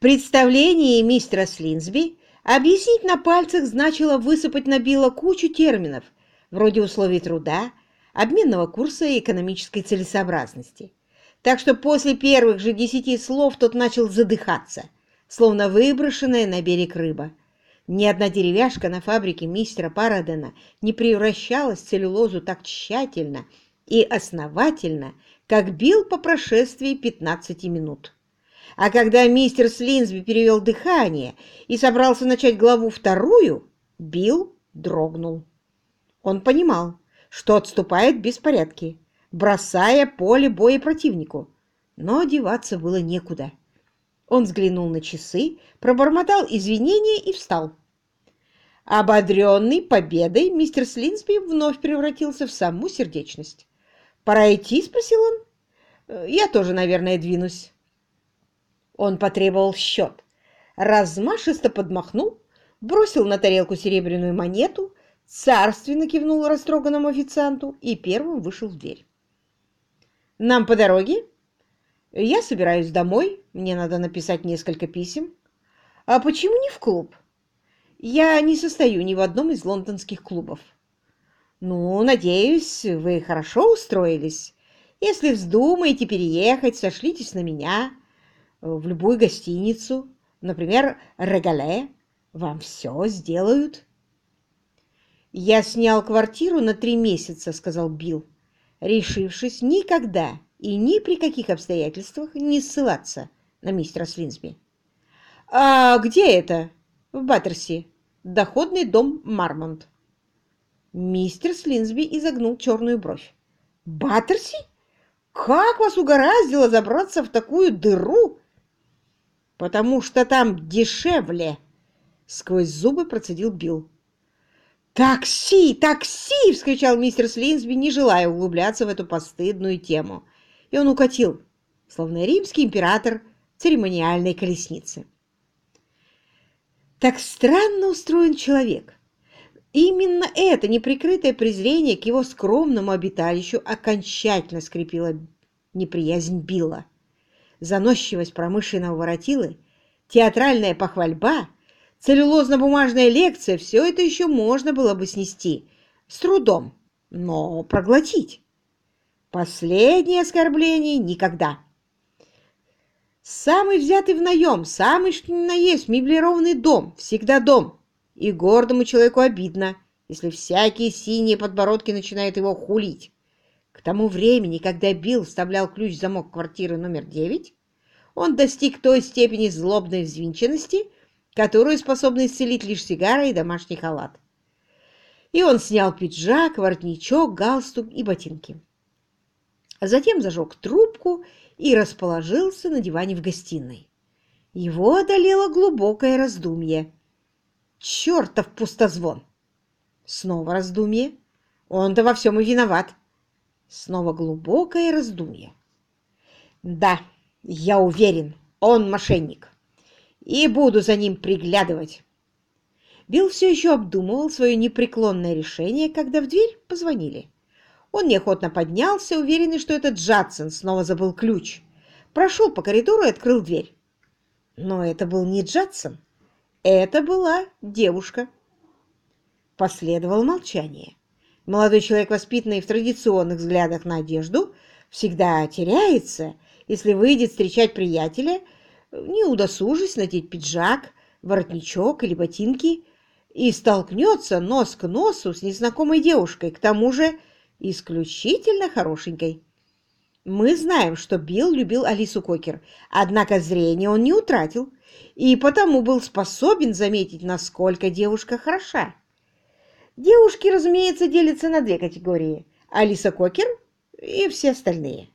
представлении мистера Слинсби объяснить на пальцах значило высыпать на Билла кучу терминов, вроде условий труда, обменного курса и экономической целесообразности. Так что после первых же десяти слов тот начал задыхаться, словно выброшенная на берег рыба. Ни одна деревяшка на фабрике мистера Парадена не превращалась в целлюлозу так тщательно и основательно, как Билл по прошествии 15 минут. А когда мистер Слинсби перевел дыхание и собрался начать главу вторую, Билл дрогнул. Он понимал, что отступает в беспорядке, бросая поле боя противнику, но одеваться было некуда. Он взглянул на часы, пробормотал извинения и встал. Ободренный победой, мистер Слинсби вновь превратился в саму сердечность. «Пора идти?» — спросил он. «Э, «Я тоже, наверное, двинусь». Он потребовал счет, размашисто подмахнул, бросил на тарелку серебряную монету, царственно кивнул растроганному официанту и первым вышел в дверь. «Нам по дороге?» «Я собираюсь домой, мне надо написать несколько писем». «А почему не в клуб?» «Я не состою ни в одном из лондонских клубов». «Ну, надеюсь, вы хорошо устроились. Если вздумаете переехать, сошлитесь на меня в любую гостиницу, например, Регале. Вам все сделают». «Я снял квартиру на три месяца», — сказал Билл, решившись никогда и ни при каких обстоятельствах не ссылаться на мистера Слинсби. «А где это?» «В Баттерси. Доходный дом Мармонт». Мистер Слинсби изогнул черную бровь. «Баттерси? Как вас угораздило забраться в такую дыру?» «Потому что там дешевле!» Сквозь зубы процедил Билл. «Такси! Такси!» — вскричал мистер Слинсби, не желая углубляться в эту постыдную тему. И он укатил, словно римский император церемониальной колесницы. Так странно устроен человек. Именно это неприкрытое презрение к его скромному обиталищу окончательно скрепило неприязнь Билла. Заносчивость промышленного воротилы, театральная похвальба, целлюлозно-бумажная лекция — все это еще можно было бы снести. С трудом, но проглотить. Последнее оскорбление никогда. Самый взятый в наем, самый что ни на есть меблированный дом, всегда дом. И гордому человеку обидно, если всякие синие подбородки начинают его хулить. К тому времени, когда Билл вставлял ключ в замок квартиры номер 9, он достиг той степени злобной взвинченности, которую способны исцелить лишь сигара и домашний халат. И он снял пиджак, воротничок, галстук и ботинки. А затем зажег трубку и расположился на диване в гостиной. Его одолело глубокое раздумье. Чертов пустозвон! Снова раздумье. Он-то во всем и виноват. Снова глубокое раздумье. Да, я уверен, он мошенник. И буду за ним приглядывать. Билл все еще обдумывал свое непреклонное решение, когда в дверь позвонили. Он неохотно поднялся, уверенный, что это Джадсон снова забыл ключ. Прошел по коридору и открыл дверь. Но это был не Джадсон. Это была девушка. Последовало молчание. Молодой человек, воспитанный в традиционных взглядах на одежду, всегда теряется, если выйдет встречать приятеля, не удосужись надеть пиджак, воротничок или ботинки, и столкнется нос к носу с незнакомой девушкой, к тому же исключительно хорошенькой. Мы знаем, что Билл любил Алису Кокер, однако зрение он не утратил и потому был способен заметить, насколько девушка хороша. Девушки, разумеется, делятся на две категории – Алиса Кокер и все остальные.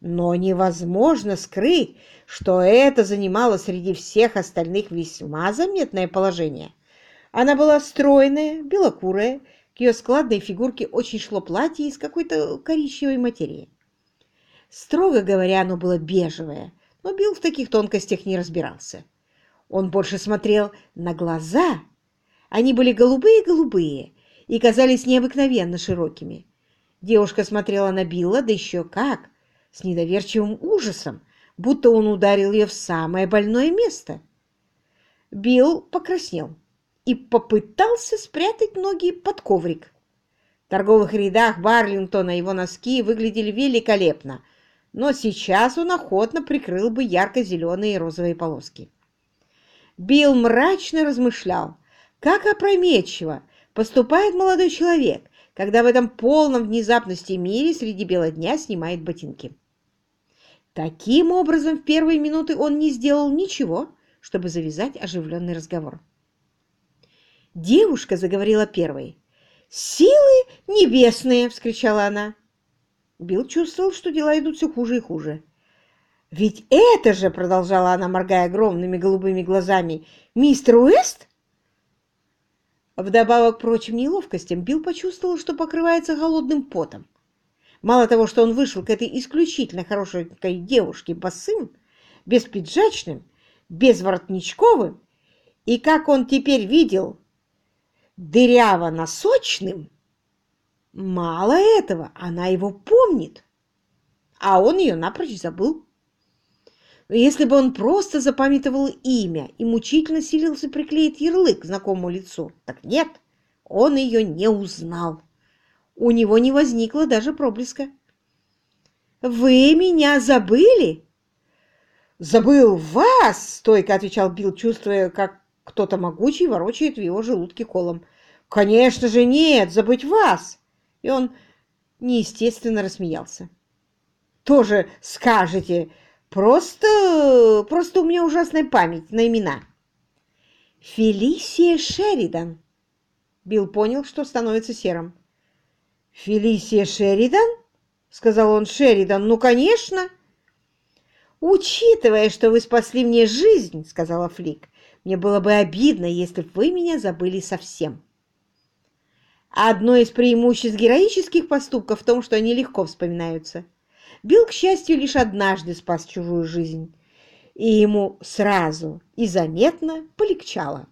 Но невозможно скрыть, что это занимало среди всех остальных весьма заметное положение. Она была стройная, белокурая, к ее складной фигурке очень шло платье из какой-то коричневой материи. Строго говоря, оно было бежевое, но Билл в таких тонкостях не разбирался. Он больше смотрел на глаза. Они были голубые-голубые и казались необыкновенно широкими. Девушка смотрела на Билла, да еще как, с недоверчивым ужасом, будто он ударил ее в самое больное место — Билл покраснел и попытался спрятать ноги под коврик. В торговых рядах Барлингтона его носки выглядели великолепно, но сейчас он охотно прикрыл бы ярко-зеленые и розовые полоски. Билл мрачно размышлял, как опрометчиво поступает молодой человек, когда в этом полном внезапности мире среди бела дня снимает ботинки. Таким образом, в первые минуты он не сделал ничего, чтобы завязать оживленный разговор. Девушка заговорила первой. «Силы небесные!» — вскричала она. Билл чувствовал, что дела идут все хуже и хуже. «Ведь это же!» — продолжала она, моргая огромными голубыми глазами. «Мистер Уэст?» Вдобавок к прочим неловкостям, Билл почувствовал, что покрывается холодным потом. Мало того, что он вышел к этой исключительно хорошенькой девушке босым, беспиджачным, безворотничковым, и, как он теперь видел, дыряво-носочным, мало этого, она его помнит, а он ее напрочь забыл. Если бы он просто запамятовал имя и мучительно силился приклеить ярлык к знакомому лицу, так нет, он ее не узнал. У него не возникло даже проблеска. «Вы меня забыли?» «Забыл вас!» — стойко отвечал Билл, чувствуя, как кто-то могучий ворочает в его желудке колом. «Конечно же нет! Забыть вас!» И он неестественно рассмеялся. «Тоже скажете! Просто... просто у меня ужасная память на имена!» «Фелисия Шеридан!» Билл понял, что становится серым. «Фелисия Шеридан?» — сказал он. «Шеридан, ну, конечно!» «Учитывая, что вы спасли мне жизнь, — сказала Флик, — мне было бы обидно, если бы вы меня забыли совсем». Одно из преимуществ героических поступков в том, что они легко вспоминаются. Билл, к счастью, лишь однажды спас чужую жизнь, и ему сразу и заметно полегчало.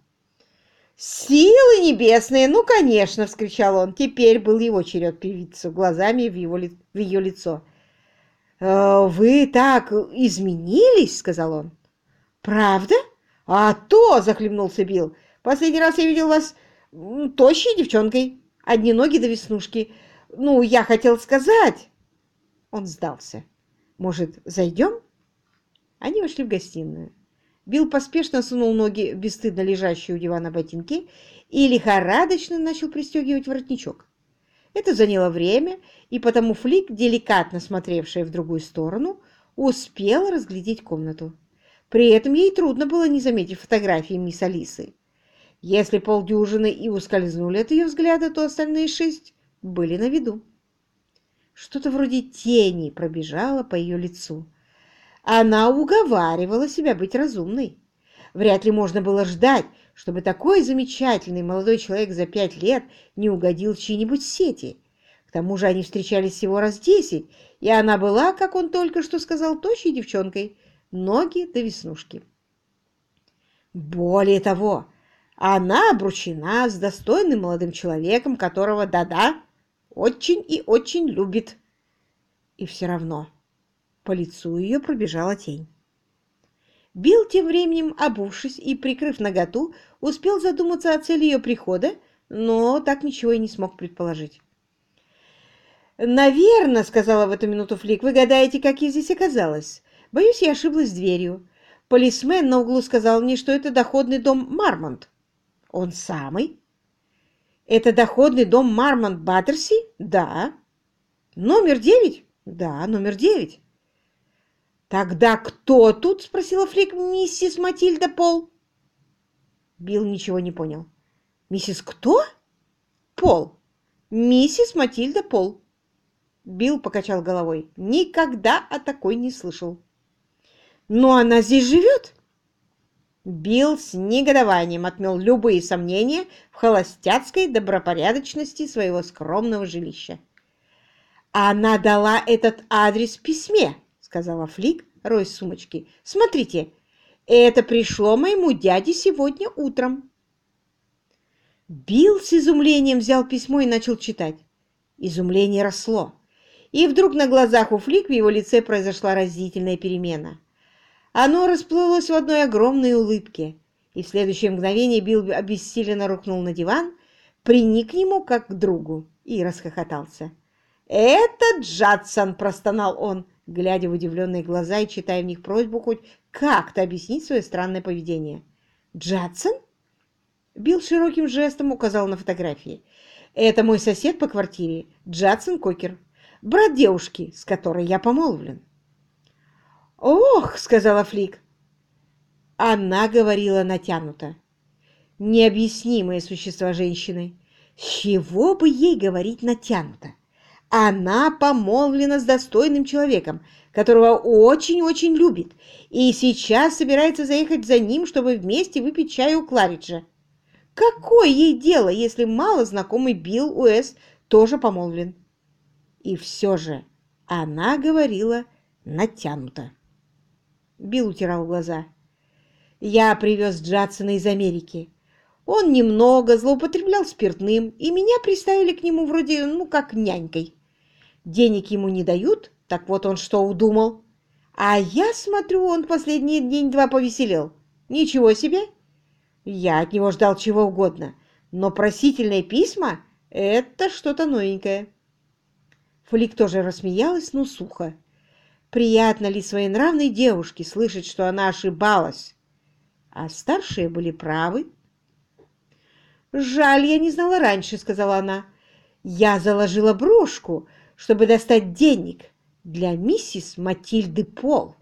«Силы небесные! Ну, конечно!» — вскричал он. Теперь был его черед певицу глазами в, его, в ее лицо. «Э, «Вы так изменились!» — сказал он. «Правда? А то!» — захлебнулся Билл. «Последний раз я видел вас тощей девчонкой. Одни ноги до веснушки. Ну, я хотел сказать...» Он сдался. «Может, зайдем?» Они вошли в гостиную. Билл поспешно сунул ноги в бесстыдно лежащие у дивана ботинки и лихорадочно начал пристегивать воротничок. Это заняло время, и потому Флик, деликатно смотревшая в другую сторону, успела разглядеть комнату. При этом ей трудно было не заметить фотографии мисс Алисы. Если полдюжины и ускользнули от ее взгляда, то остальные шесть были на виду. Что-то вроде тени пробежало по ее лицу. Она уговаривала себя быть разумной. Вряд ли можно было ждать, чтобы такой замечательный молодой человек за пять лет не угодил в чьи-нибудь сети. К тому же они встречались всего раз десять, и она была, как он только что сказал, тощей девчонкой, ноги до веснушки. Более того, она обручена с достойным молодым человеком, которого, да-да, очень и очень любит. И все равно по лицу ее пробежала тень. Билл, тем временем, обувшись и прикрыв наготу, успел задуматься о цели ее прихода, но так ничего и не смог предположить. «Наверное, — сказала в эту минуту Флик, — вы гадаете, как я здесь оказалась. Боюсь, я ошиблась дверью. Полисмен на углу сказал мне, что это доходный дом Мармонт». «Он самый?» «Это доходный дом Мармонт Баттерси?» «Да». «Номер девять?» «Да, номер девять». «Тогда кто тут?» — спросила Флик миссис Матильда Пол. Билл ничего не понял. «Миссис кто?» «Пол. Миссис Матильда Пол». Билл покачал головой. «Никогда о такой не слышал». «Но она здесь живет?» Билл с негодованием отмел любые сомнения в холостяцкой добропорядочности своего скромного жилища. «Она дала этот адрес в письме», сказала Флик, роясь сумочки. «Смотрите, это пришло моему дяде сегодня утром». Билл с изумлением взял письмо и начал читать. Изумление росло. И вдруг на глазах у Флик в его лице произошла разительная перемена. Оно расплылось в одной огромной улыбке, И в следующее мгновение Билл обессиленно рухнул на диван, приник к нему как к другу и расхохотался. «Это Джадсон!» – простонал он, глядя в удивленные глаза и читая в них просьбу хоть как-то объяснить свое странное поведение. «Джадсон?» Билл широким жестом указал на фотографии. «Это мой сосед по квартире, Джадсон Кокер, брат девушки, с которой я помолвлен». «Ох!» — сказала Флик. Она говорила натянуто. Необъяснимое существо женщины. С чего бы ей говорить натянуто? Она помолвлена с достойным человеком, которого очень-очень любит, и сейчас собирается заехать за ним, чтобы вместе выпить чай у Клариджа. Какое ей дело, если мало знакомый Билл Уэст тоже помолвлен? И все же она говорила натянуто. Билл утирал глаза. «Я привез Джадсона из Америки. Он немного злоупотреблял спиртным, и меня приставили к нему вроде, ну, как нянькой. Денег ему не дают, так вот он что удумал. А я смотрю, он последний день-два повеселел. Ничего себе!» Я от него ждал чего угодно, но просительные письма — это что-то новенькое. Флик тоже рассмеялась, но сухо. Приятно ли своей нравной девушке слышать, что она ошибалась? А старшие были правы. «Жаль, я не знала раньше», — сказала она. «Я заложила брошку, чтобы достать денег для миссис Матильды Пол».